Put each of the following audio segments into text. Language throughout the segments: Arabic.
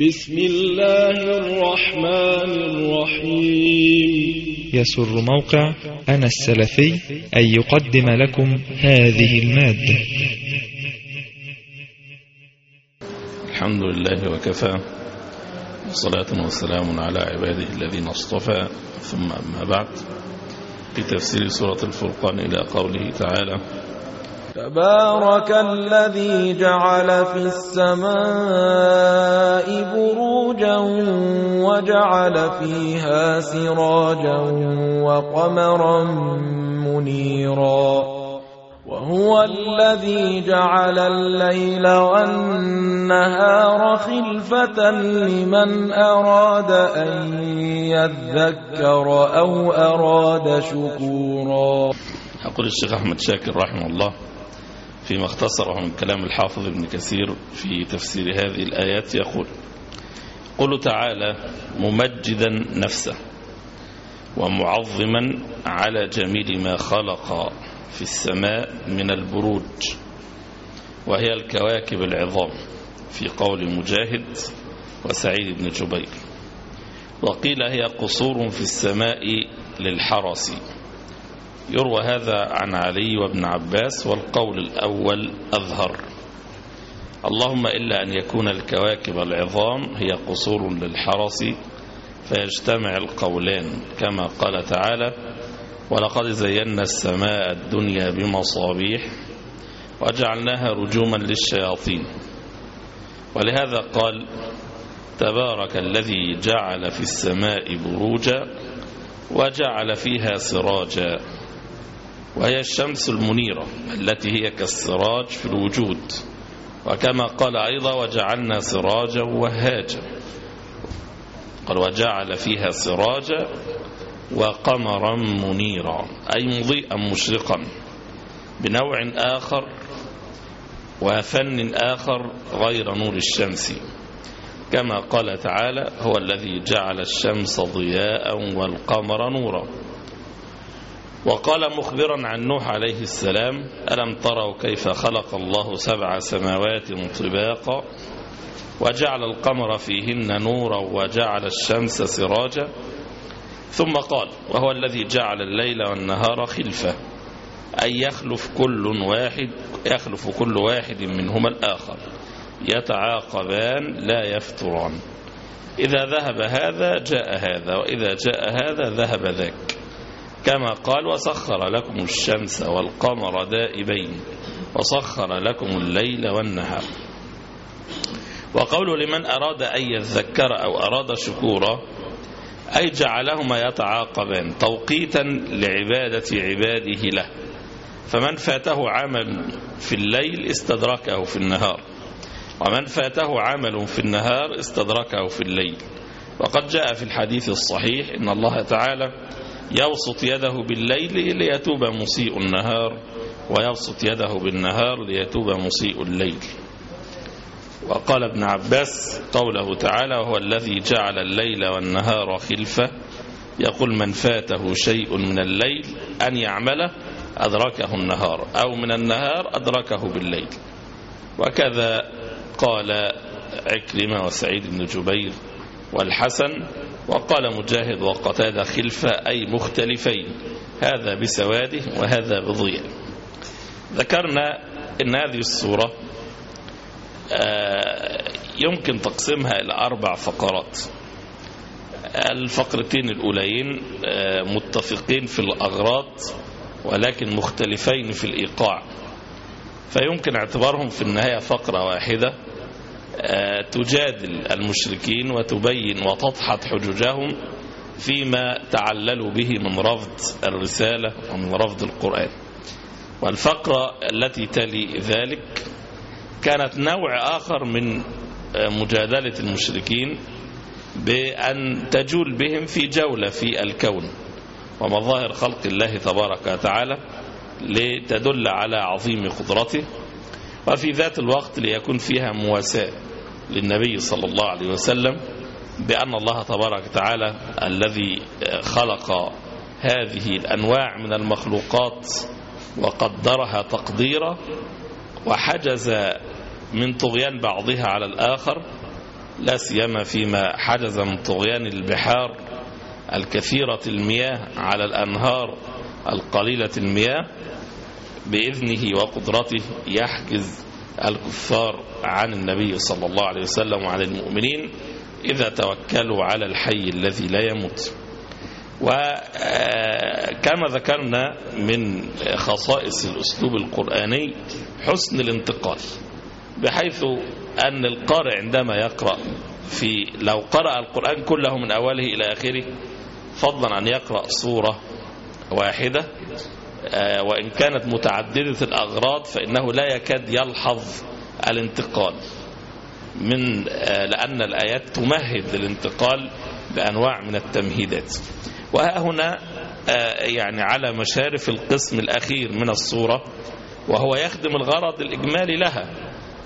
بسم الله الرحمن الرحيم. يسر موقع أنا السلفي أن يقدم لكم هذه المادة. الحمد لله وكفى. والصلاة والسلام على عباده الذين اصطفى. ثم أما بعد في تفسير سورة الفرقان إلى قوله تعالى تبارك الذي جعل في السماء بروجا وجعل فيها سراجا وقمرا منيرا. وهو الذي جعل الليل والنهار خلفة لمن أراد أن يذكر أو أراد شكورا. أقول الشيخ أحمد شاكر رحمه الله. فيما اختصره من كلام الحافظ ابن كثير في تفسير هذه الآيات يقول قل تعالى ممجدا نفسه ومعظما على جميل ما خلق في السماء من البروج وهي الكواكب العظام في قول مجاهد وسعيد بن جبير وقيل هي قصور في السماء للحرس. يروى هذا عن علي وابن عباس والقول الأول أظهر. اللهم إلا أن يكون الكواكب العظام هي قصور للحرس فيجتمع القولان كما قال تعالى ولقد زينا السماء الدنيا بمصابيح وجعلناها رجوما للشياطين ولهذا قال تبارك الذي جعل في السماء بروجا وجعل فيها سراجا وهي الشمس المنيرة التي هي كالسراج في الوجود. وكما قال أيضا وجعلنا سراجا وهاجا. قال وجعل فيها سراجا وقمرا منيرا أي مضيئا مشرقا بنوع آخر وفن آخر غير نور الشمس. كما قال تعالى هو الذي جعل الشمس ضياء والقمر نورا وقال مخبرا عن نوح عليه السلام ألم تروا كيف خلق الله سبع سماوات طباقا؟ وجعل القمر فيهن نورا وجعل الشمس سراجا. ثم قال وهو الذي جعل الليل والنهار خلفة أي يخلف كل واحد يخلف كل واحد منهما الآخر يتعاقبان لا يفتران. إذا ذهب هذا جاء هذا وإذا جاء هذا ذهب ذاك. كما قال وسخر لكم الشمس والقمر دائبين وسخر لكم الليل والنهار. وقول لمن أراد أن يذكر أو أراد شكورا أي جعلهما يتعاقبان توقيتا لعبادة عباده له. فمن فاته عمل في الليل استدركه في النهار ومن فاته عمل في النهار استدركه في الليل. وقد جاء في الحديث الصحيح إن الله تعالى يبسط يده بالليل ليتوب مسيء النهار ويبسط يده بالنهار ليتوب مسيء الليل. وقال ابن عباس قوله تعالى وهو الذي جعل الليل والنهار خلفة. يقول من فاته شيء من الليل أن يعمله أدركه النهار أو من النهار أدركه بالليل. وكذا قال عكرمة وسعيد بن جبير والحسن وقال مجاهد وقتاد خلفة أي مختلفين. هذا بسواده وهذا بضياء ذكرنا أن هذه السورة يمكن تقسيمها إلى أربع فقرات. الفقرتين الأولين متفقين في الأغراض ولكن مختلفين في الإيقاع. فيمكن اعتبارهم في النهاية فقرة واحدة. تجادل المشركين وتبين وتضحط حججهم فيما تعللوا به من رفض الرسالة ومن رفض القرآن. والفقرة التي تلي ذلك كانت نوع آخر من مجادلة المشركين بأن تجول بهم في جولة في الكون ومظاهر خلق الله تبارك وتعالى لتدل على عظيم قدرته. وفي ذات الوقت ليكون فيها مواساة للنبي صلى الله عليه وسلم بأن الله تبارك وتعالى الذي خلق هذه الأنواع من المخلوقات وقدرها تقديرا وحجز من طغيان بعضها على الآخر لا سيما فيما حدث من طغيان البحار الكثيرة المياه على الأنهار القليلة المياه. بإذنه وقدرته يحجز الكفار عن النبي صلى الله عليه وسلم وعن المؤمنين إذا توكلوا على الحي الذي لا يموت. وكما ذكرنا من خصائص الأسلوب القرآني حسن الانتقال بحيث أن القارئ عندما يقرأ في لو قرأ القرآن كله من أوله إلى آخره فضلا أن يقرأ صورة واحدة وإن كانت متعددة الأغراض فإنه لا يكاد يلحظ الانتقال من لأن الآيات تمهد للانتقال بأنواع من التمهيدات. وها هنا يعني على مشارف القسم الأخير من الصورة وهو يخدم الغرض الإجمالي لها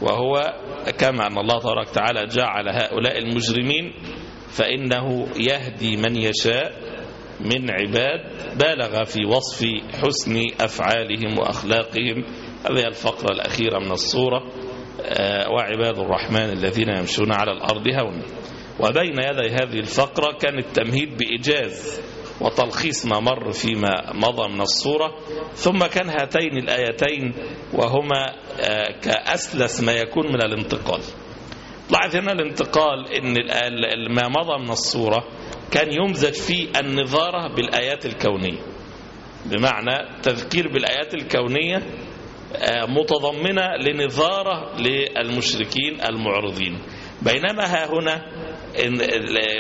وهو كما أن الله تبارك وتعالى جعل هؤلاء المجرمين فإنه يهدي من يشاء من عباد بالغ في وصف حسن أفعالهم وأخلاقهم. هذه الفقرة الأخيرة من الصورة. وعباد الرحمن الذين يمشون على الأرض هون. وبين يدي هذه الفقرة كان التمهيد بإيجاز وتلخيص ما مر فيما مضى من الصورة. ثم كان هاتين الآيتين وهما كأسلس ما يكون من الانتقال. لاحظ هنا الانتقال إن ما مضى من الصورة. كان يمزج فيه النظارة بالآيات الكونية. بمعنى تذكير بالآيات الكونية متضمنة لنظارة للمشركين المعرضين. بينما ها هنا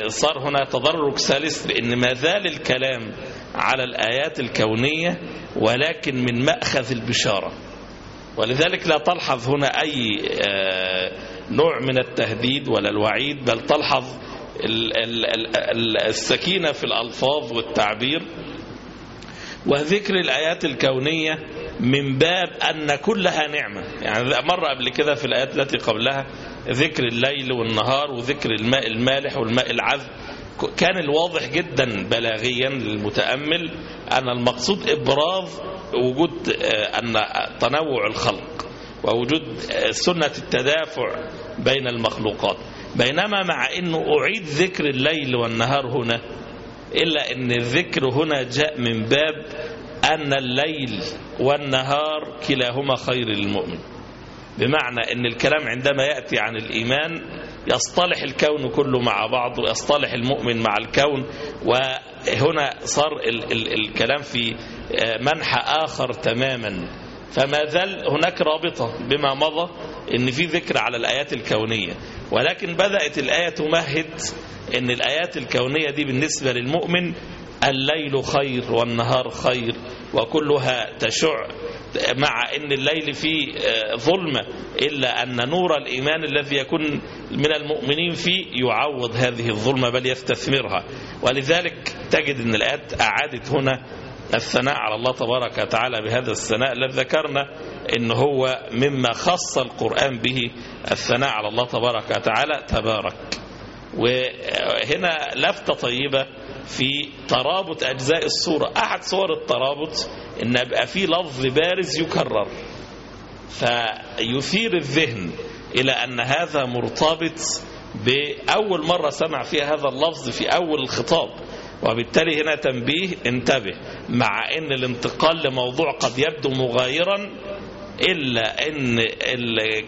صار هنا تدرج ثالث لأن ما زال الكلام على الآيات الكونية ولكن من مأخذ البشارة. ولذلك لا تلحظ هنا أي نوع من التهديد ولا الوعيد بل تلحظ السكينة في الألفاظ والتعبير. وذكر الآيات الكونية من باب أن كلها نعمة. يعني مر قبل كده في الآيات التي قبلها ذكر الليل والنهار وذكر الماء المالح والماء العذب. كان الواضح جدا بلاغيا للمتأمل أن المقصود إبراز وجود أن تنوع الخلق ووجود سنة التدافع بين المخلوقات. بينما مع أنه أعيد ذكر الليل والنهار هنا إلا أن الذكر هنا جاء من باب أن الليل والنهار كلاهما خير للمؤمن. بمعنى أن الكلام عندما يأتي عن الإيمان يصطلح الكون كله مع بعض ويصطلح المؤمن مع الكون وهنا صار ال ال الكلام في منحى آخر تماما. فما زال هناك رابطة بما مضى إن في ذكر على الآيات الكونية. ولكن بدأت الآية تمهد إن الآيات الكونية دي بالنسبة للمؤمن الليل خير والنهار خير وكلها تشع مع إن الليل فيه ظلمة إلا أن نور الإيمان الذي يكون من المؤمنين فيه يعوض هذه الظلمة بل يستثمرها. ولذلك تجد أن الآيات أعادت هنا الثناء على الله تبارك وتعالى بهذا الثناء. الذي ذكرنا إن هو مما خص القرآن به الثناء على الله تبارك وتعالى تبارك. وهنا لفتة طيبة في ترابط أجزاء الصورة أحد صور الترابط إن يبقى في لفظ بارز يكرر فيثير الذهن إلى أن هذا مرتبط بأول مرة سمع فيها هذا اللفظ في أول الخطاب. وبالتالي هنا تنبيه انتبه مع إن الانتقال لموضوع قد يبدو مغايرا إلا أن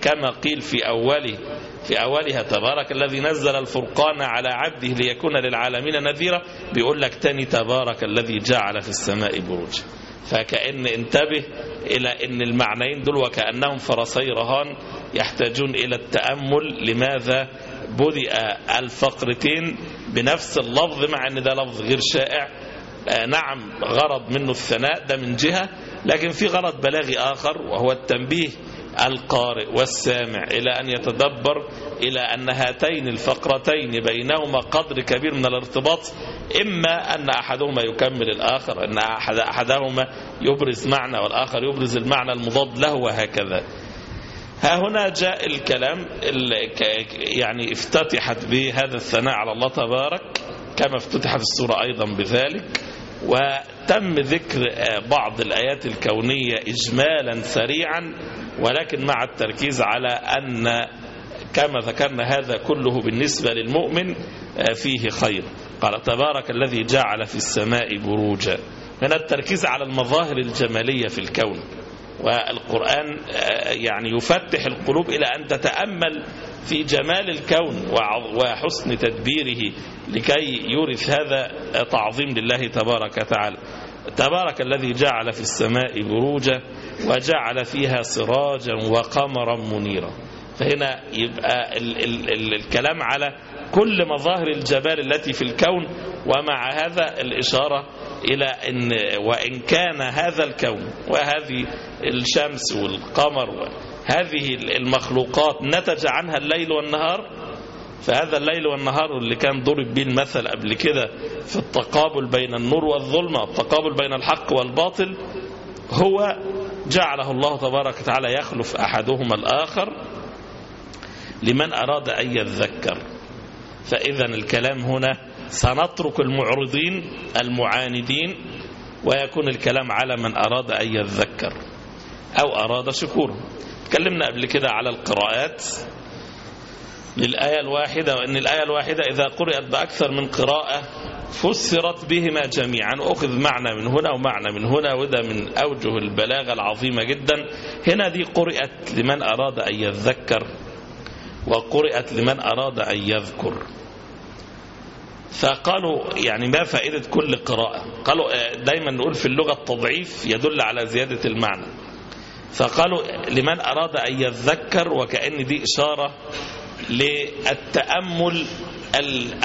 كما قيل في أوله في أولها تبارك الذي نزل الفرقان على عبده ليكون للعالمين نذيرا بيقول لك تاني تبارك الذي جعل في السماء بروجا فكأن انتبه إلى أن المعنيين دول وكأنهم فرسي رهان يحتاجون إلى التأمل لماذا بدأ الفقرتين بنفس اللفظ مع أن ده لفظ غير شائع. نعم غرض منه الثناء ده من جهة لكن في غرض بلاغي آخر وهو التنبيه القارئ والسامع إلى أن يتدبر إلى أن هاتين الفقرتين بينهما قدر كبير من الارتباط إما أن أحدهما يكمل الآخر أن أحد أحدهما يبرز معنى والآخر يبرز المعنى المضاد له وهكذا. ها هنا جاء الكلام يعني افتتحت بهذا الثناء على الله تبارك كما افتتحت السورة أيضا بذلك. وتم ذكر بعض الآيات الكونية إجمالا سريعا ولكن مع التركيز على أن كما ذكرنا هذا كله بالنسبة للمؤمن فيه خير. قال تبارك الذي جعل في السماء بروجا. من التركيز على المظاهر الجمالية في الكون. والقرآن يعني يفتح القلوب إلى أن تتأمل في جمال الكون وحسن تدبيره لكي يورث هذا تعظيم لله تبارك وتعالى. تبارك الذي جعل في السماء بروجا وجعل فيها سراجا وقمرا منيرا. فهنا يبقى ال ال ال الكلام على كل مظاهر الجمال التي في الكون ومع هذا الإشارة إلى أن وإن كان هذا الكون وهذه الشمس والقمر هذه المخلوقات نتج عنها الليل والنهار فهذا الليل والنهار اللي كان ضرب به المثل قبل كده في التقابل بين النور والظلمة التقابل بين الحق والباطل هو جعله الله تبارك وتعالى يخلف أحدهما الآخر لمن أراد أن يذكر. فإذا الكلام هنا سنترك المعرضين المعاندين ويكون الكلام على من أراد أن يذكر أو أراد شكورا تكلمنا قبل كده على القراءات. للآية الواحدة وأن الآية الواحدة إذا قرأت بأكثر من قراءة فسرت بهما جميعا. أخذ معنى من هنا ومعنى من هنا وده من أوجه البلاغة العظيمة جدا. هنا دي قرأت لمن أراد أن يذكر. وقرأت لمن أراد أن يذكر. فقالوا يعني ما فائدة كل قراءة؟ قالوا دايما نقول في اللغة التضعيف يدل على زيادة المعنى. فقالوا لمن أراد أن يذكر وكأن دي إشارة للتأمل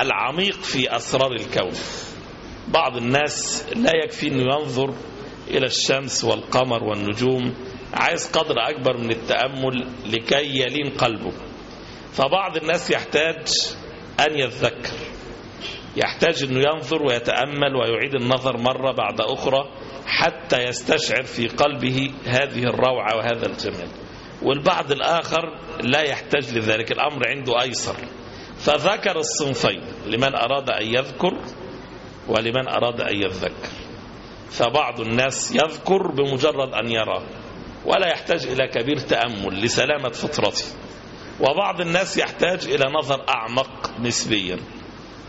العميق في أسرار الكون. بعض الناس لا يكفي أنه ينظر إلى الشمس والقمر والنجوم عايز قدر أكبر من التأمل لكي يلين قلبه. فبعض الناس يحتاج أن يذكر يحتاج أنه ينظر ويتأمل ويعيد النظر مرة بعد أخرى حتى يستشعر في قلبه هذه الروعة وهذا الجمال. والبعض الآخر لا يحتاج لذلك الأمر عنده أيسر. فذكر الصنفين لمن أراد أن يذكر ولمن أراد أن يذكر فبعض الناس يذكر بمجرد أن يرى ولا يحتاج إلى كبير تأمل لسلامة فطرته. وبعض الناس يحتاج إلى نظر أعمق نسبيا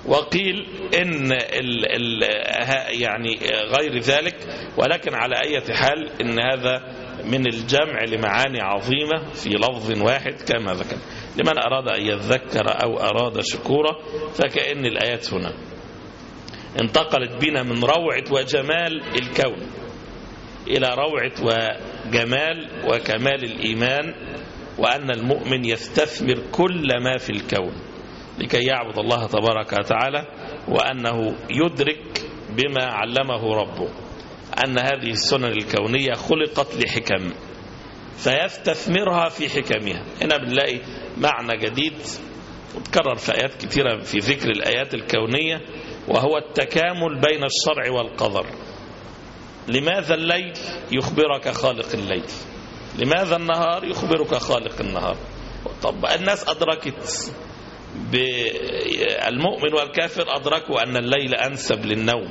وقيل إن ال ال يعني غير ذلك ولكن على أي حال إن هذا من الجمع لمعاني عظيمة في لفظ واحد كما ذكر. لمن أراد أن يذكر أو أراد شكورا فكأن الآيات هنا. انتقلت بنا من روعة وجمال الكون إلى روعة وجمال وكمال الإيمان وأن المؤمن يستثمر كل ما في الكون لكي يعبد الله تبارك وتعالى وأنه يدرك بما علمه ربه. أن هذه السنن الكونية خلقت لحكم فيستثمرها في حكمها. هنا بنلاقي معنى جديد وتكرر في آيات كثيرة في ذكر الآيات الكونية وهو التكامل بين الشرع والقدر. لماذا الليل يخبرك خالق الليل؟ لماذا النهار يخبرك خالق النهار؟ طب الناس أدركت المؤمن والكافر أدركوا أن الليل أنسب للنوم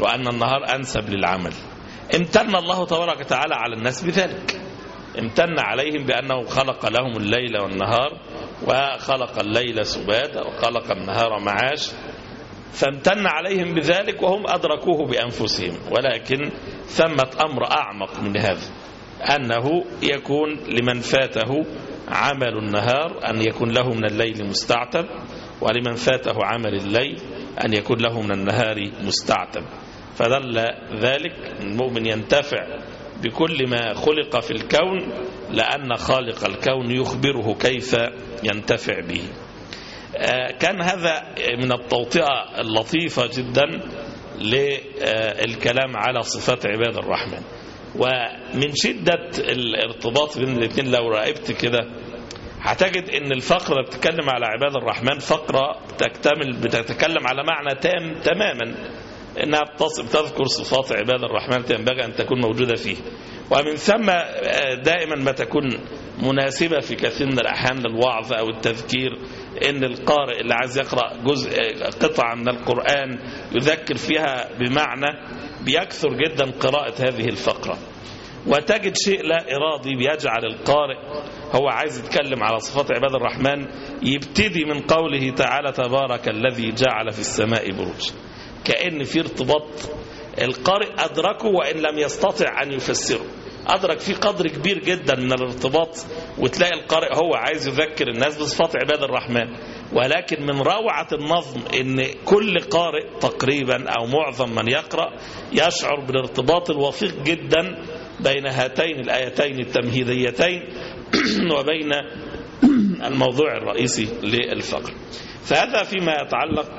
وأن النهار أنسب للعمل. امتن الله تبارك وتعالى على الناس بذلك. امتن عليهم بأنه خلق لهم الليل والنهار وخلق الليل سباتا وخلق النهار معاش. فامتن عليهم بذلك وهم أدركوه بأنفسهم. ولكن ثمة أمر أعمق من هذا. أنه يكون لمن فاته عمل النهار أن يكون له من الليل مستعتب ولمن فاته عمل الليل أن يكون له من النهار مستعتب. فدل ذلك المؤمن ينتفع بكل ما خلق في الكون لأن خالق الكون يخبره كيف ينتفع به. كان هذا من التوطئة اللطيفة جدا للكلام على صفات عباد الرحمن. ومن شدة الارتباط بين الاثنين لو راقبت كده هتجد إن الفقرة بتتكلم على عباد الرحمن فقرة بتكتمل بتتكلم على معنى تام تماما إنها بتذكر صفات عباد الرحمن ينبغي أن تكون موجودة فيه. ومن ثم دائما ما تكون مناسبة في كثير من الأحيان للوعظ أو التذكير إن القارئ اللي عايز يقرأ جزء قطعة من القرآن يذكر فيها بمعنى بيكثر جدا قراءة هذه الفقرة. وتجد شيء لا إرادي بيجعل القارئ هو عايز يتكلم على صفات عباد الرحمن يبتدي من قوله تعالى تبارك الذي جعل في السماء بروج كأن في ارتباط القارئ أدركه وإن لم يستطع أن يفسره. أدرك في قدر كبير جدا من الارتباط وتلاقي القارئ هو عايز يذكر الناس بصفات عباد الرحمن. ولكن من روعة النظم إن كل قارئ تقريبا أو معظم من يقرأ يشعر بالارتباط الوثيق جدا بين هاتين الآيتين التمهيديتين وبين الموضوع الرئيسي للفقر. فهذا فيما يتعلق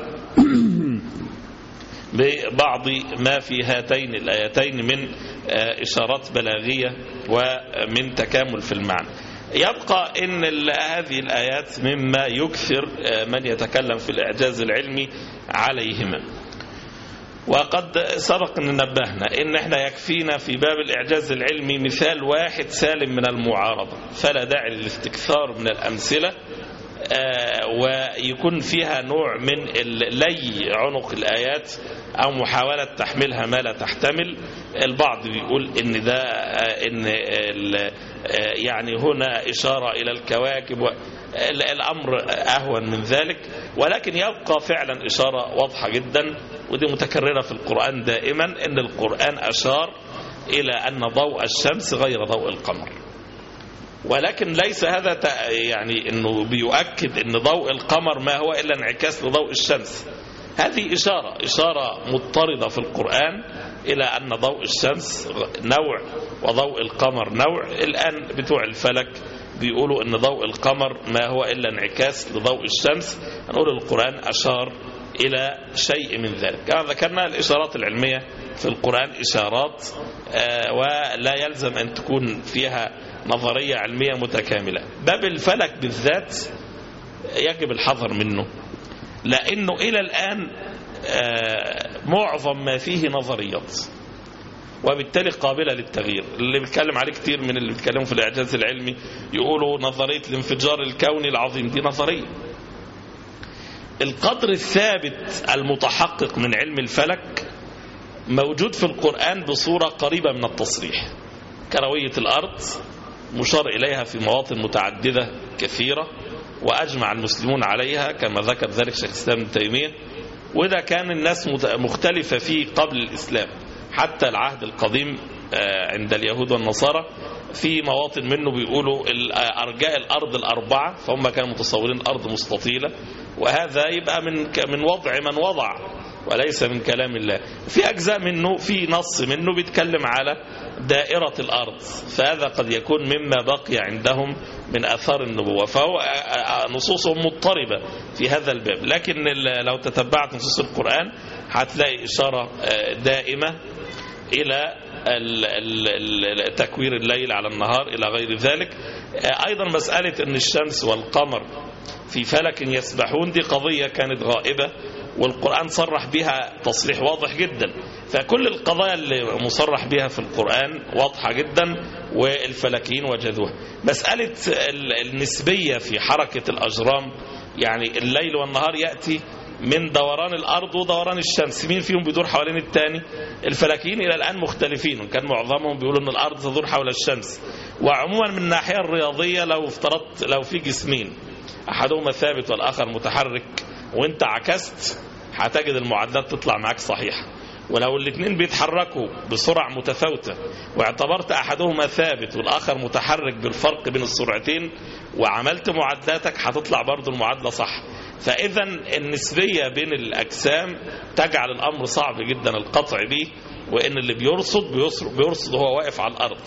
ببعض ما في هاتين الآيتين من إشارات بلاغية ومن تكامل في المعنى. يبقى إن هذه الآيات مما يكثر من يتكلم في الإعجاز العلمي عليهما وقد سبق أن نبهنا إن إحنا يكفينا في باب الإعجاز العلمي مثال واحد سالم من المعارضة. فلا داعي للاستكثار من الأمثلة. ويكون فيها نوع من لي عنق الآيات أو محاولة تحملها ما لا تحتمل. البعض بيقول إن ده إن يعني هنا إشارة إلى الكواكب الأمر أهون من ذلك. ولكن يبقى فعلا إشارة واضحة جدا ودي متكررة في القرآن دائما إن القرآن أشار إلى أن ضوء الشمس غير ضوء القمر. ولكن ليس هذا يعني إنه بيؤكد إن ضوء القمر ما هو إلا انعكاس لضوء الشمس. هذه إشارة إشارة مضطردة في القرآن إلى أن ضوء الشمس نوع وضوء القمر نوع. الآن بتوع الفلك بيقولوا إن ضوء القمر ما هو إلا انعكاس لضوء الشمس. نقول القرآن أشار إلى شيء من ذلك. ذكرنا الإشارات العلمية في القرآن إشارات ولا يلزم أن تكون فيها نظرية علمية متكاملة. باب الفلك بالذات يجب الحذر منه لأنه إلى الآن معظم ما فيه نظريات وبالتالي قابلة للتغيير. اللي بيتكلم عليه كتير من اللي بيتكلموا في الإعجاز العلمي يقولوا نظرية الانفجار الكوني العظيم دي نظرية. القدر الثابت المتحقق من علم الفلك موجود في القرآن بصورة قريبة من التصريح. كروية الأرض مشار إليها في مواطن متعددة كثيرة وأجمع المسلمون عليها كما ذكر ذلك شيخ الإسلام ابن تيمية. وده كان الناس مختلفة فيه قبل الإسلام حتى العهد القديم عند اليهود والنصارى في مواطن منه بيقولوا أرجاء الأرض الأربعة فهم كانوا متصورين الأرض مستطيلة. وهذا يبقى من من وضع من وضع وليس من كلام الله. في أجزاء منه في نص منه بيتكلم على دائرة الأرض. فهذا قد يكون مما بقي عندهم من أثار النبوة. فهو نصوصهم مضطربة في هذا الباب. لكن لو تتبعت نصوص القرآن هتلاقي إشارة دائمة إلى تكوير الليل على النهار إلى غير ذلك. أيضا مسألة أن الشمس والقمر في فلك يسبحون دي قضية كانت غائبة والقرآن صرح بها تصريح واضح جدا. فكل القضايا اللي مصرح بها في القرآن واضحة جدا والفلكيين وجدوها. مسألة النسبية في حركة الأجرام يعني الليل والنهار يأتي من دوران الأرض ودوران الشمس مين فيهم بيدور حوالين الثاني الفلكيين إلى الآن مختلفين وكان معظمهم بيقولوا أن الأرض تدور حول الشمس. وعموما من الناحية الرياضية لو افترضت لو في جسمين أحدهما ثابت والآخر متحرك وانت عكست هتجد المعادلات تطلع معاك صحيحة ولو الاثنين بيتحركوا بسرعة متفاوتة واعتبرت أحدهما ثابت والآخر متحرك بالفرق بين السرعتين وعملت معادلاتك هتطلع برضو المعادلة صح. فإذا النسبية بين الأجسام تجعل الأمر صعب جدا القطع به وإن اللي بيرصد بيرصد, وهو واقف على الأرض.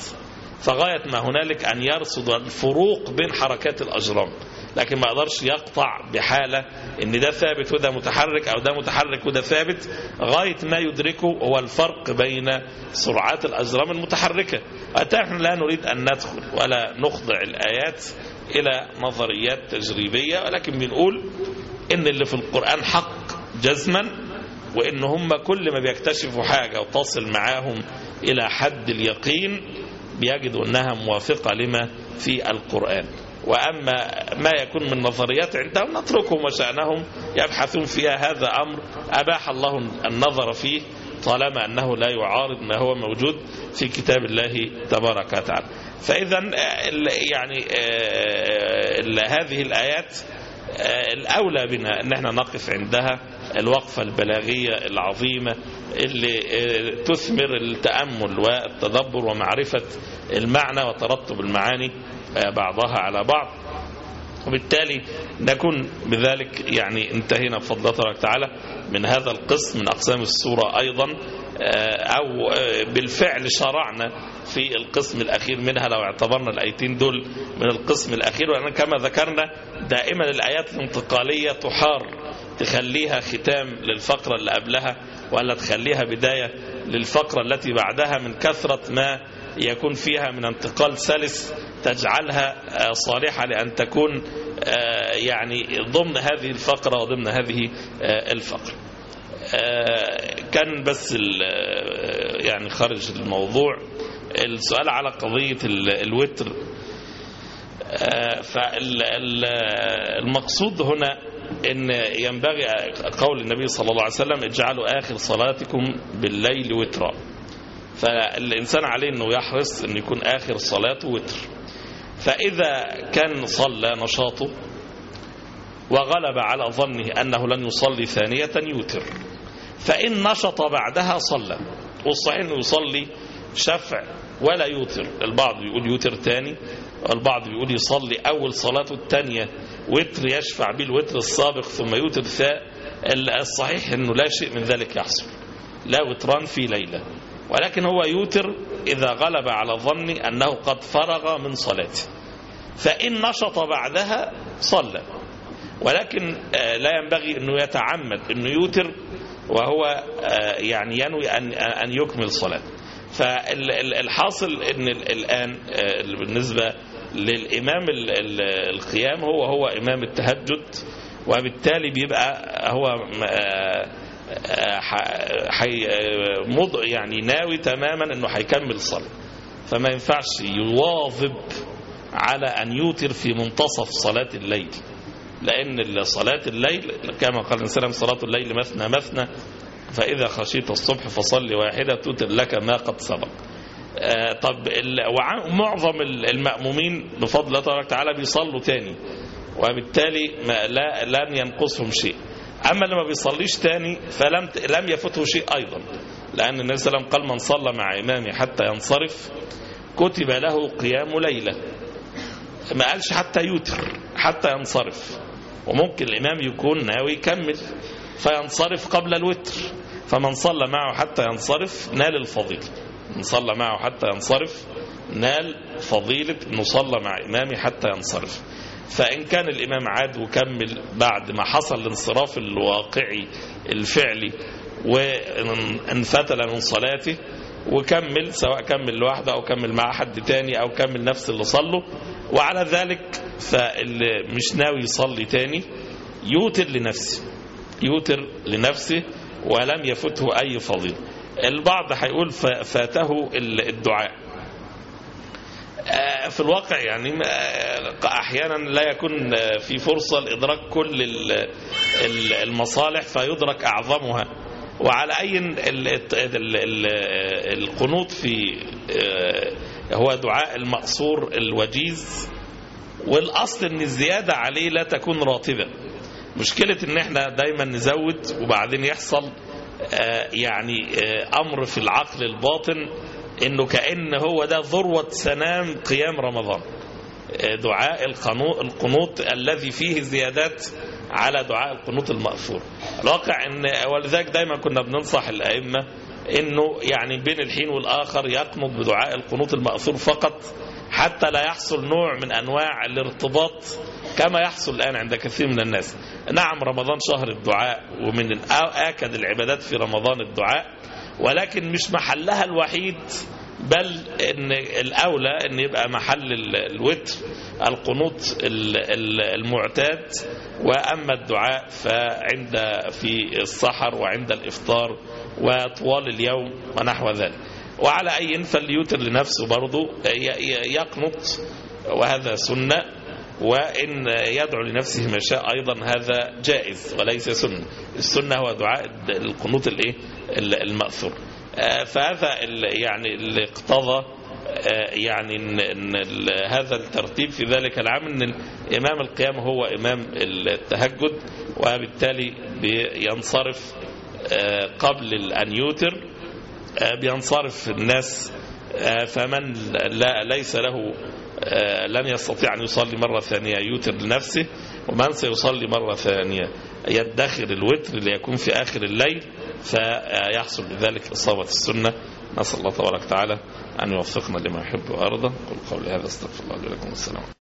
فغاية ما هنالك أن يرصد الفروق بين حركات الأجرام. لكن ما يقدرش يقطع بحالة إن ده ثابت وده متحرك أو ده متحرك وده ثابت غاية ما يدركه هو الفرق بين سرعات الأجرام المتحركة. نحن لا نريد أن ندخل ولا نخضع الآيات إلى نظريات تجريبية ولكن بنقول إن اللي في القرآن حق جزما وإن هم كل ما بيكتشفوا حاجة وتصل معاهم إلى حد اليقين بيجدوا أنها موافقة لما في القرآن. وأما ما يكون من نظريات عندهم نتركهم وشأنهم يبحثون فيها. هذا أمر أباح الله النظر فيه طالما أنه لا يعارض ما هو موجود في كتاب الله تبارك وتعالى. فإذا يعني هذه الآيات الأولى بنا أن إحنا نقف عندها الوقفة البلاغية العظيمة اللي تثمر التأمل والتدبر ومعرفة المعنى وترتب المعاني. بعضها على بعض. وبالتالي نكون بذلك يعني انتهينا بفضل الله تعالى من هذا القسم من أقسام السورة أيضا أو بالفعل شرعنا في القسم الأخير منها لو اعتبرنا الآيتين دول من القسم الأخير. وأنا كما ذكرنا دائما الآيات الانتقالية تحار تخليها ختام للفقرة اللي قبلها ولا تخليها بداية للفقرة التي بعدها من كثرة ما يكون فيها من انتقال سلس تجعلها صالحة لأن تكون يعني ضمن هذه الفقرة وضمن هذه الفقرة. كان بس يعني خارج الموضوع. السؤال على قضية الوتر. فالمقصود هنا إن ينبغي قول النبي صلى الله عليه وسلم اجعلوا آخر صلاتكم بالليل وترا. فالإنسان عليه أنه يحرص أن يكون آخر صلاته وتر. فإذا كان صلى نشاطه وغلب على ظنه أنه لن يصلي ثانية يوتر. فإن نشط بعدها صلى. والصحيح أنه يصلي شفع ولا يوتر. البعض يقول يوتر تاني والبعض يقول يصلي أول صلاته الثانية وتر يشفع به الوتر السابق ثم يوتر ثاء الصحيح أنه لا شيء من ذلك يحصل. لا وتران في ليلة. ولكن هو يوتر إذا غلب على ظن أنه قد فرغ من صلاته. فإن نشط بعدها صلى. ولكن لا ينبغي أنه يتعمد أنه يوتر وهو يعني ينوي أن يكمل صلاة فالحاصل أن الآن بالنسبة للإمام القيام هو هو إمام التهجد وبالتالي بيبقى هو حي مض يعني ناوي تماما إنه هيكمل الصلاة. فما ينفعش يواظب على أن يوتر في منتصف صلاة الليل. لأن صلاة الليل كما قال الإنسان صلاة الليل مثنى مثنى. فإذا خشيت الصبح فصل واحدة توتر لك ما قد سبق. طب معظم المأمومين بفضل الله تبارك وتعالى بيصلوا تاني. وبالتالي لا لن ينقصهم شيء. أما اللي ما بيصليش تاني فلم لم يفته شيء أيضا. لأن النبي صلى الله عليه وسلم قال من صلى مع إمامه حتى ينصرف كتب له قيام ليلة. ما قالش حتى يوتر حتى ينصرف. وممكن الإمام يكون ناوي يكمل فينصرف قبل الوتر. فمن صلى معه حتى ينصرف نال الفضيلة. من صلى معه حتى ينصرف نال فضيلة إنه صلى مع إمامه حتى ينصرف. فإن كان الإمام عاد وكمل بعد ما حصل الانصراف الواقعي الفعلي وانفتل من صلاته وكمل سواء كمل لوحده أو كمل مع حد تاني أو كمل نفس اللي صله وعلى ذلك فاللي مش ناوي يصلي تاني يوتر لنفسه يوتر لنفسه ولم يفته أي فضيلة. البعض هيقول فاته الدعاء. في الواقع يعني أحيانا لا يكون في فرصة لإدراك كل المصالح فيدرك أعظمها. وعلى أي القنوط في هو دعاء المأصور الوجيز. والأصل إن الزيادة عليه لا تكون راتبة. مشكلة إن إحنا دايما نزود وبعدين يحصل يعني أمر في العقل الباطن. إنه كأن هو ده ذروة سنام قيام رمضان. دعاء القنوط الذي فيه زيادات على دعاء القنوط المأثور الواقع إن ولذلك دايما كنا بننصح الأئمة إنه يعني بين الحين والآخر يقنط بدعاء القنوط المأثور فقط حتى لا يحصل نوع من أنواع الارتباط كما يحصل الآن عند كثير من الناس. نعم رمضان شهر الدعاء ومن آكد العبادات في رمضان الدعاء. ولكن مش محلها الوحيد بل إن الأولى إن يبقى محل الوتر القنوط المعتاد. وأما الدعاء فعند في السحر وعند الإفطار وطوال اليوم ونحو ذلك. وعلى أي فليوتر لنفسه برضه يقنط وهذا سنة. وإن يدعو لنفسه ما شاء أيضا هذا جائز وليس سنة. السنة هو دعاء القنوط الإيه؟ المأثور. فهذا يعني اللي اقتضى يعني إن, هذا الترتيب في ذلك العام إن إمام القيام هو إمام التهجد وبالتالي بينصرف قبل أن يوتر بينصرف الناس فمن لا ليس له لن يستطيع أن يصلي مرة ثانية يوتر لنفسه ومن سيصلي مرة ثانية يدخر الوتر ليكون في آخر الليل فيحصل بذلك إصابة السنة. نسأل الله تبارك وتعالى أن يوفقنا لما يحب وأرضى. قل قولي هذا أستغفر الله لي ولكم والسلام